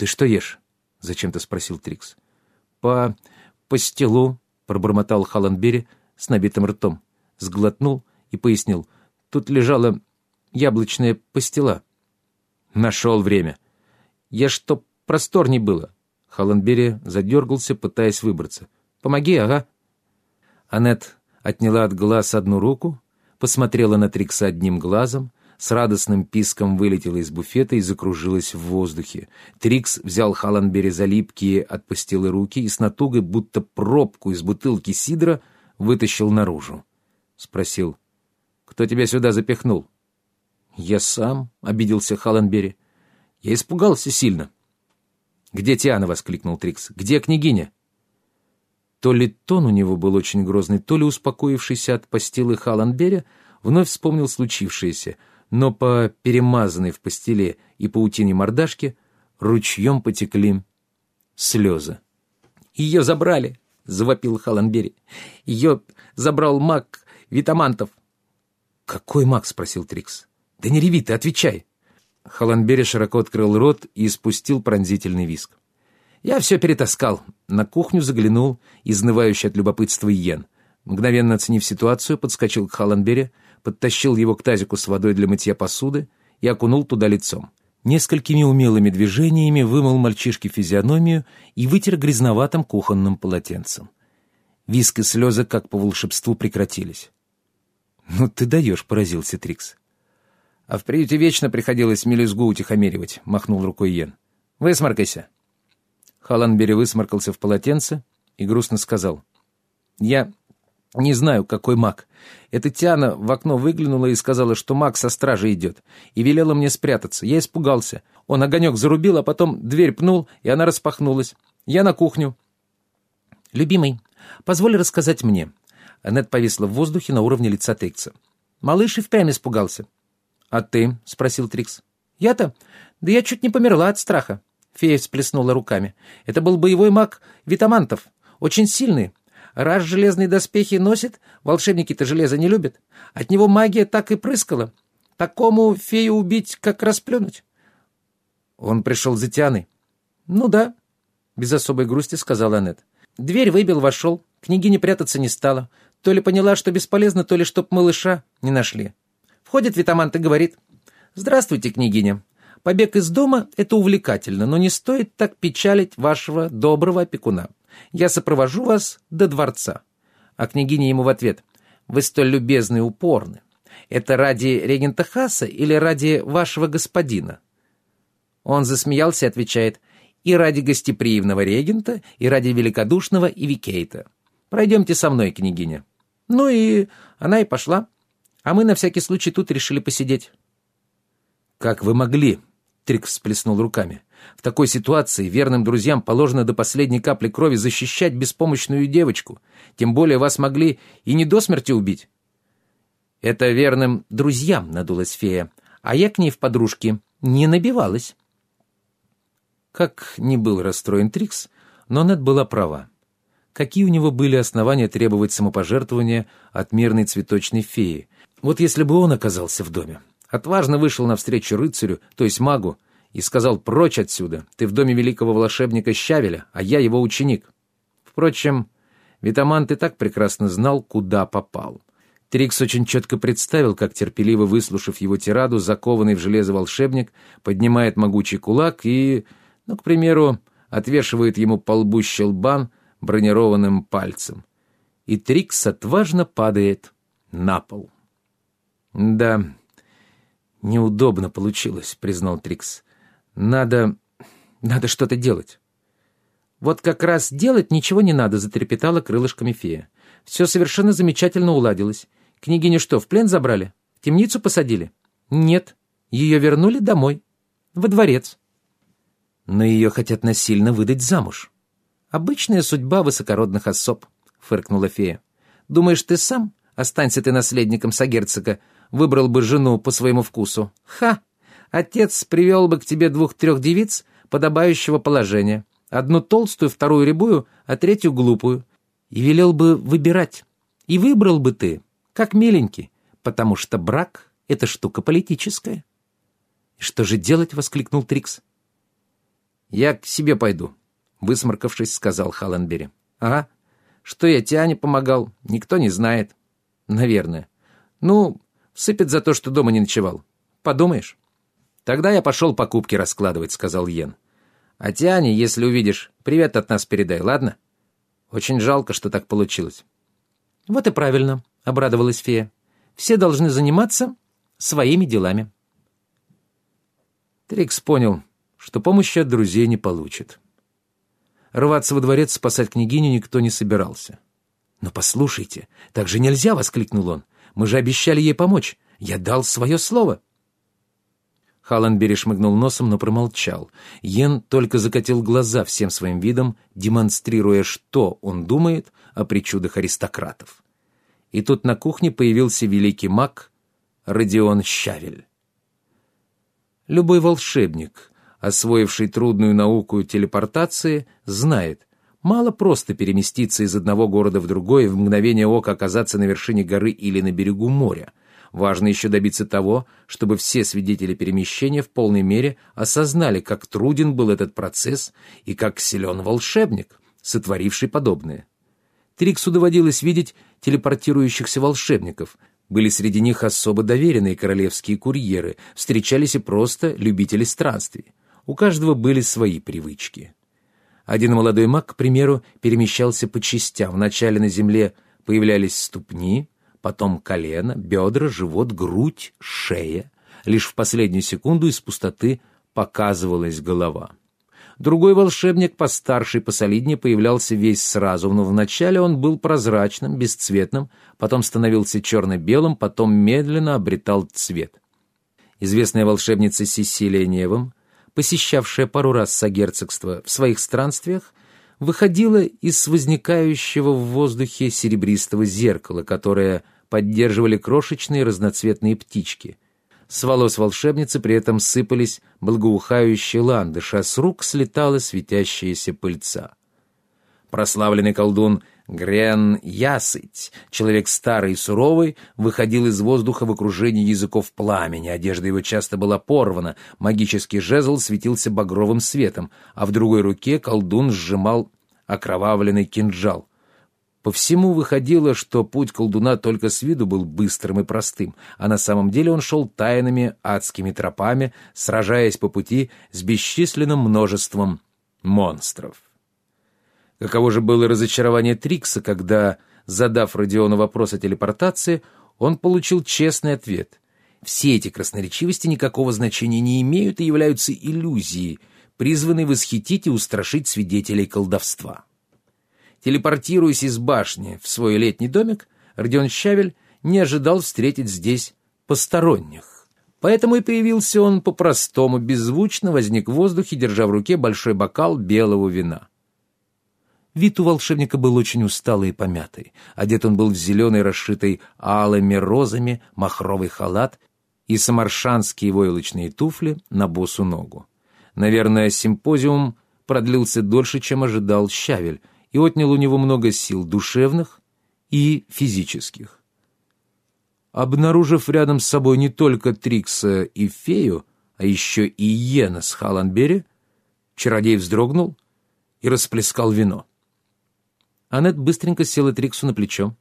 «Ты что ешь?» — зачем-то спросил Трикс. «По... по стелу», — пробормотал Халанбери с набитым ртом. Сглотнул и пояснил. «Тут лежала яблочная пастила». «Нашел время. Я что, просторней было?» Халанбери задергался, пытаясь выбраться. «Помоги, ага». Аннет отняла от глаз одну руку, посмотрела на Трикса одним глазом, с радостным писком вылетела из буфета и закружилась в воздухе. Трикс взял Халанбери за липкие от пастилы руки и с натугой, будто пробку из бутылки сидра, вытащил наружу. Спросил, «Кто тебя сюда запихнул?» «Я сам», — обиделся Халанбери. «Я испугался сильно». «Где Тиана?» — воскликнул Трикс. «Где княгиня?» То ли тон у него был очень грозный, то ли успокоившийся от постилы Халанберя вновь вспомнил случившееся — но по перемазанной в постеле и паутине мордашке ручьем потекли слезы. «Ее забрали!» — завопил Халанбери. «Ее забрал маг Витамантов». «Какой маг?» — спросил Трикс. «Да не реви ты, отвечай!» Халанбери широко открыл рот и спустил пронзительный виск. Я все перетаскал. На кухню заглянул, изнывающий от любопытства Йен. Мгновенно оценив ситуацию, подскочил к Халанбери, подтащил его к тазику с водой для мытья посуды и окунул туда лицом. Несколькими умелыми движениями вымыл мальчишке физиономию и вытер грязноватым кухонным полотенцем. Виск и слезы, как по волшебству, прекратились. «Ну ты даешь», — поразился Трикс. «А в приюте вечно приходилось мелюзгу утихомиривать», — махнул рукой Йен. «Высморкайся». Халанбери высморкался в полотенце и грустно сказал. «Я не знаю, какой маг. Эта Тиана в окно выглянула и сказала, что маг со стражи идет, и велела мне спрятаться. Я испугался. Он огонек зарубил, а потом дверь пнул, и она распахнулась. Я на кухню. «Любимый, позволь рассказать мне». Аннет повисла в воздухе на уровне лица Трикса. Малыш и впрямь испугался. «А ты?» — спросил Трикс. «Я-то? Да я чуть не померла от страха». Фея всплеснула руками. «Это был боевой маг Витамантов. Очень сильный. Раз железные доспехи носит, волшебники-то железо не любят. От него магия так и прыскала. Такому фею убить, как расплюнуть. Он пришел за Тианой. Ну да, без особой грусти сказала Аннет. Дверь выбил, вошел. Княгиня прятаться не стала. То ли поняла, что бесполезно, то ли чтоб малыша не нашли. Входит Витамант и говорит. «Здравствуйте, княгиня. Побег из дома — это увлекательно, но не стоит так печалить вашего доброго опекуна. Я сопровожу вас до дворца». А княгиня ему в ответ. «Вы столь любезны и упорны. Это ради регента Хаса или ради вашего господина?» Он засмеялся и отвечает. «И ради гостеприимного регента, и ради великодушного Ивикейта. Пройдемте со мной, княгиня». Ну и она и пошла. А мы на всякий случай тут решили посидеть. «Как вы могли?» — Трик всплеснул руками. В такой ситуации верным друзьям положено до последней капли крови защищать беспомощную девочку. Тем более вас могли и не до смерти убить. Это верным друзьям надулась фея, а я к ней в подружке не набивалась. Как ни был расстроен Трикс, но Нед была права. Какие у него были основания требовать самопожертвования от мирной цветочной феи? Вот если бы он оказался в доме, отважно вышел навстречу рыцарю, то есть магу, и сказал «Прочь отсюда! Ты в доме великого волшебника Щавеля, а я его ученик». Впрочем, Витамант и так прекрасно знал, куда попал. Трикс очень четко представил, как, терпеливо выслушав его тираду, закованный в железо волшебник поднимает могучий кулак и, ну, к примеру, отвешивает ему по лбу щелбан бронированным пальцем. И Трикс отважно падает на пол. «Да, неудобно получилось», — признал Трикс. Надо... надо что-то делать. Вот как раз делать ничего не надо, затрепетала крылышками фея. Все совершенно замечательно уладилось. Княгиню что, в плен забрали? В темницу посадили? Нет, ее вернули домой, во дворец. Но ее хотят насильно выдать замуж. Обычная судьба высокородных особ, фыркнула фея. Думаешь, ты сам, останься ты наследником сагерцога, выбрал бы жену по своему вкусу? Ха! Отец привел бы к тебе двух-трех девиц подобающего положения, одну толстую, вторую рябую, а третью глупую, и велел бы выбирать. И выбрал бы ты, как миленький, потому что брак — это штука политическая. «Что же делать?» — воскликнул Трикс. «Я к себе пойду», — высморкавшись, сказал Халленбери. «Ага. Что я Тиане помогал, никто не знает. Наверное. Ну, сыпет за то, что дома не ночевал. Подумаешь?» «Тогда я пошел покупки раскладывать», — сказал Йен. «А Тиане, если увидишь, привет от нас передай, ладно? Очень жалко, что так получилось». «Вот и правильно», — обрадовалась фея. «Все должны заниматься своими делами». Трикс понял, что помощи от друзей не получит. Рваться во дворец спасать княгиню никто не собирался. «Но послушайте, так же нельзя!» — воскликнул он. «Мы же обещали ей помочь. Я дал свое слово!» Халленбери шмыгнул носом, но промолчал. Йен только закатил глаза всем своим видом, демонстрируя, что он думает о причудах аристократов. И тут на кухне появился великий маг Родион Щавель. Любой волшебник, освоивший трудную науку телепортации, знает, мало просто переместиться из одного города в другой и в мгновение ока оказаться на вершине горы или на берегу моря. Важно еще добиться того, чтобы все свидетели перемещения в полной мере осознали, как труден был этот процесс и как силен волшебник, сотворивший подобное. Триксу доводилось видеть телепортирующихся волшебников, были среди них особо доверенные королевские курьеры, встречались и просто любители странствий. У каждого были свои привычки. Один молодой маг, к примеру, перемещался по частям. Вначале на земле появлялись ступни, потом колено, бедра, живот, грудь, шея. Лишь в последнюю секунду из пустоты показывалась голова. Другой волшебник, постарше и посолиднее, появлялся весь сразу, но вначале он был прозрачным, бесцветным, потом становился черно-белым, потом медленно обретал цвет. Известная волшебница Сесилия Невым, посещавшая пару раз согерцогство в своих странствиях, выходила из возникающего в воздухе серебристого зеркала, которое поддерживали крошечные разноцветные птички — с волос волшебницы при этом сыпались благоухающие ландыши, а с рук слетала светящаяся пыльца. Прославленный колдун Грен Ясыть, человек старый и суровый, выходил из воздуха в окружении языков пламени, одежда его часто была порвана, магический жезл светился багровым светом, а в другой руке колдун сжимал окровавленный кинжал. По всему выходило, что путь колдуна только с виду был быстрым и простым, а на самом деле он шел тайными адскими тропами, сражаясь по пути с бесчисленным множеством монстров. Каково же было разочарование Трикса, когда, задав Родиону вопрос о телепортации, он получил честный ответ. Все эти красноречивости никакого значения не имеют и являются иллюзией, призванной восхитить и устрашить свидетелей колдовства. Телепортируясь из башни в свой летний домик, Родион Щавель не ожидал встретить здесь посторонних. Поэтому и появился он по-простому, беззвучно возник в воздухе, держа в руке большой бокал белого вина. Вид у волшебника был очень усталый и помятый. Одет он был в зеленый, расшитый алыми розами, махровый халат и самаршанские войлочные туфли на босу ногу. Наверное, симпозиум продлился дольше, чем ожидал Щавель, и отнял у него много сил душевных и физических. Обнаружив рядом с собой не только Трикса и Фею, а еще и Йена с Халанбери, чародей вздрогнул и расплескал вино. Аннет быстренько села Триксу на плечо.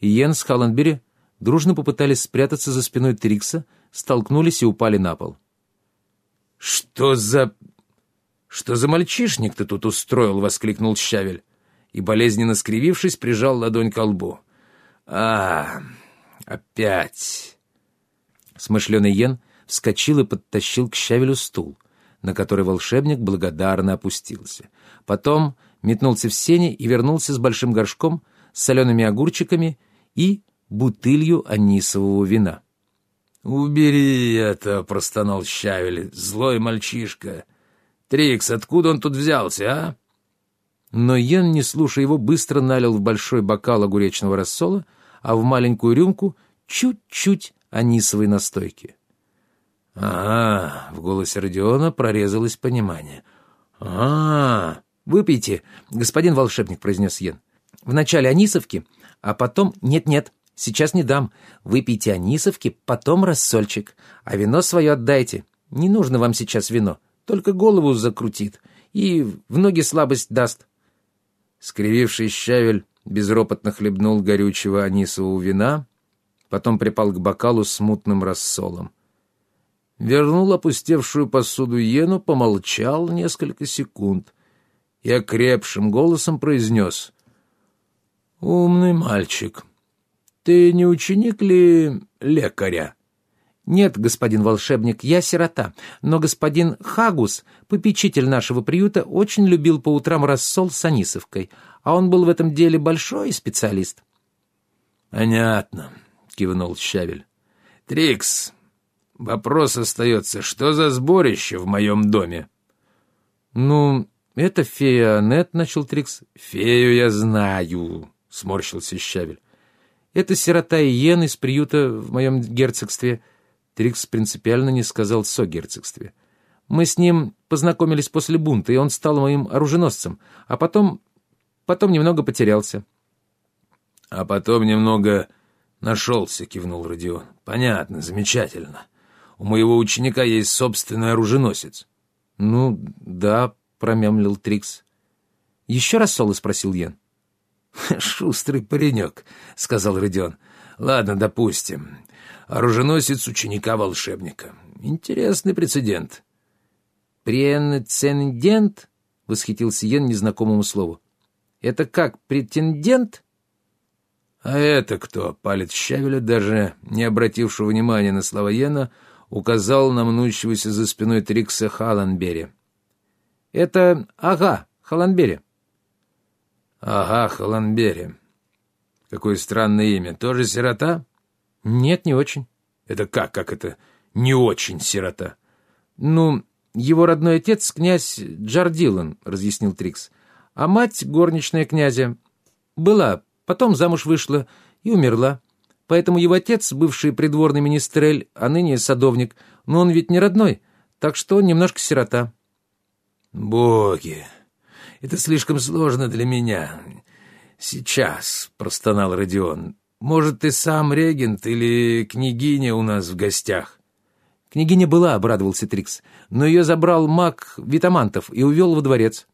Йен с Халанбери дружно попытались спрятаться за спиной Трикса, столкнулись и упали на пол. «Что за... что за мальчишник ты тут устроил?» — воскликнул Щавель и, болезненно скривившись, прижал ладонь к лбу. «А, опять!» Смышленый Йен вскочил и подтащил к щавелю стул, на который волшебник благодарно опустился. Потом метнулся в сене и вернулся с большим горшком, с солеными огурчиками и бутылью анисового вина. «Убери это!» — простонал Щавель. «Злой мальчишка! Трикс, откуда он тут взялся, а?» Но Йен, не слушая его, быстро налил в большой бокал огуречного рассола, а в маленькую рюмку чуть-чуть анисовой настойки. «Ага», — в голосе Родиона прорезалось понимание. «А, выпейте, господин волшебник», — произнес Йен. «Вначале анисовки, а потом... Нет-нет, сейчас не дам. Выпейте анисовки, потом рассольчик, а вино свое отдайте. Не нужно вам сейчас вино, только голову закрутит, и в ноги слабость даст. Скрививший щавель безропотно хлебнул горючего анисового вина, потом припал к бокалу с мутным рассолом. Вернул опустевшую посуду Йену, помолчал несколько секунд и окрепшим голосом произнес. «Умный мальчик. Ты не ученик ли лекаря?» «Нет, господин волшебник, я сирота, но господин Хагус, попечитель нашего приюта, очень любил по утрам рассол с анисовкой, а он был в этом деле большой специалист». «Понятно», — кивнул Щавель. «Трикс, вопрос остается, что за сборище в моем доме?» «Ну, это фея Аннет», — начал Трикс. «Фею я знаю», — сморщился Щавель. «Это сирота Иен из приюта в моем герцогстве». Трикс принципиально не сказал «согерцогстве». Мы с ним познакомились после бунта, и он стал моим оруженосцем, а потом... потом немного потерялся. — А потом немного нашелся, — кивнул Родион. — Понятно, замечательно. У моего ученика есть собственный оруженосец. — Ну, да, — промямлил Трикс. — Еще раз соло спросил Йен. — Шустрый паренек, — сказал Родион. — Ладно, допустим. Оруженосец ученика-волшебника. Интересный прецедент. «Прецедент?» — восхитился Йен незнакомому слову. «Это как, претендент?» «А это кто?» — палец Щавеля, даже не обратившего внимания на слова Йена, указал на мнущегося за спиной Трикса Халанбери. «Это Ага, Халанбери». «Ага, Халанбери. Какое странное имя. Тоже сирота?» «Нет, не очень». «Это как? Как это не очень сирота?» «Ну, его родной отец — князь Джардилан», — разъяснил Трикс. «А мать — горничная князя. Была, потом замуж вышла и умерла. Поэтому его отец, бывший придворный министрель, а ныне садовник, но он ведь не родной, так что он немножко сирота». «Боги, это слишком сложно для меня. Сейчас», — простонал Родион. Может, ты сам регент или княгиня у нас в гостях?» «Княгиня была», — обрадовался Трикс, «но ее забрал маг Витамантов и увел во дворец».